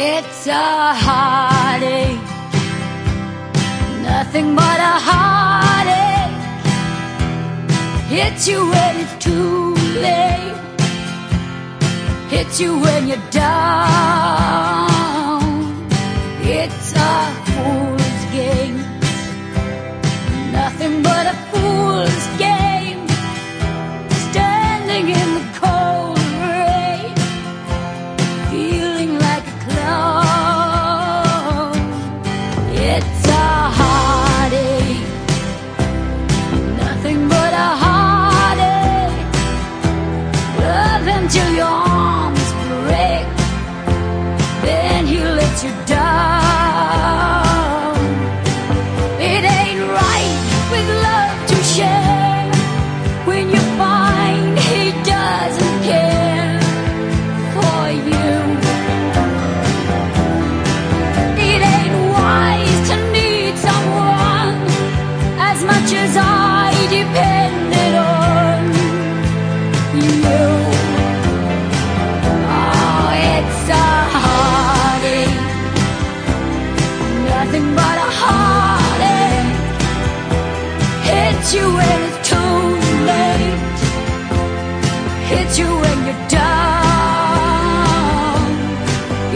It's a heartache, nothing but a heartache. Hits you when it's too late, hits you when you're down.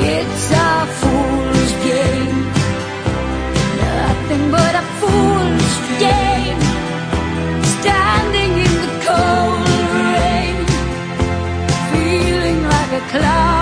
It's a fool's game. Nothing but a fool's game. Standing in the cold rain, feeling like a cloud.